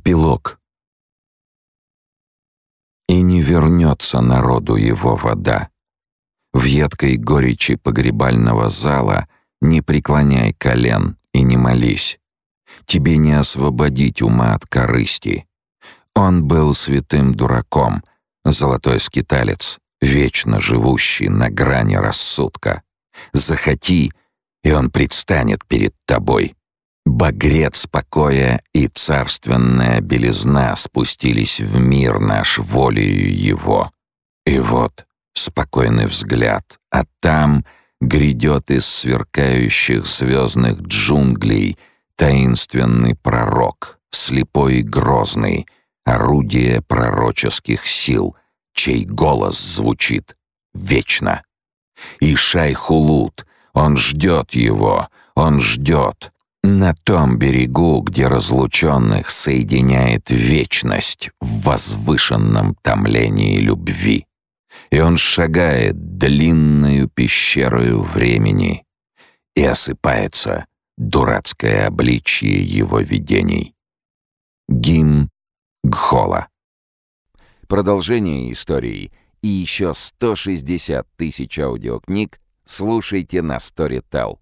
Эпилог. И не вернется народу его вода. В едкой горечи погребального зала не преклоняй колен и не молись. Тебе не освободить ума от корысти. Он был святым дураком, золотой скиталец, вечно живущий на грани рассудка. Захоти, и он предстанет перед тобой. Багрец покоя и царственная белизна спустились в мир наш волею его. И вот спокойный взгляд, а там грядет из сверкающих звездных джунглей таинственный пророк, слепой и грозный, орудие пророческих сил, чей голос звучит вечно. И Шайхулут, он ждет его, он ждет, на том берегу, где разлученных соединяет вечность в возвышенном томлении любви. И он шагает длинную пещерою времени, и осыпается дурацкое обличье его видений. Гимн Гхола. Продолжение истории и еще 160 тысяч аудиокниг слушайте на Storytel.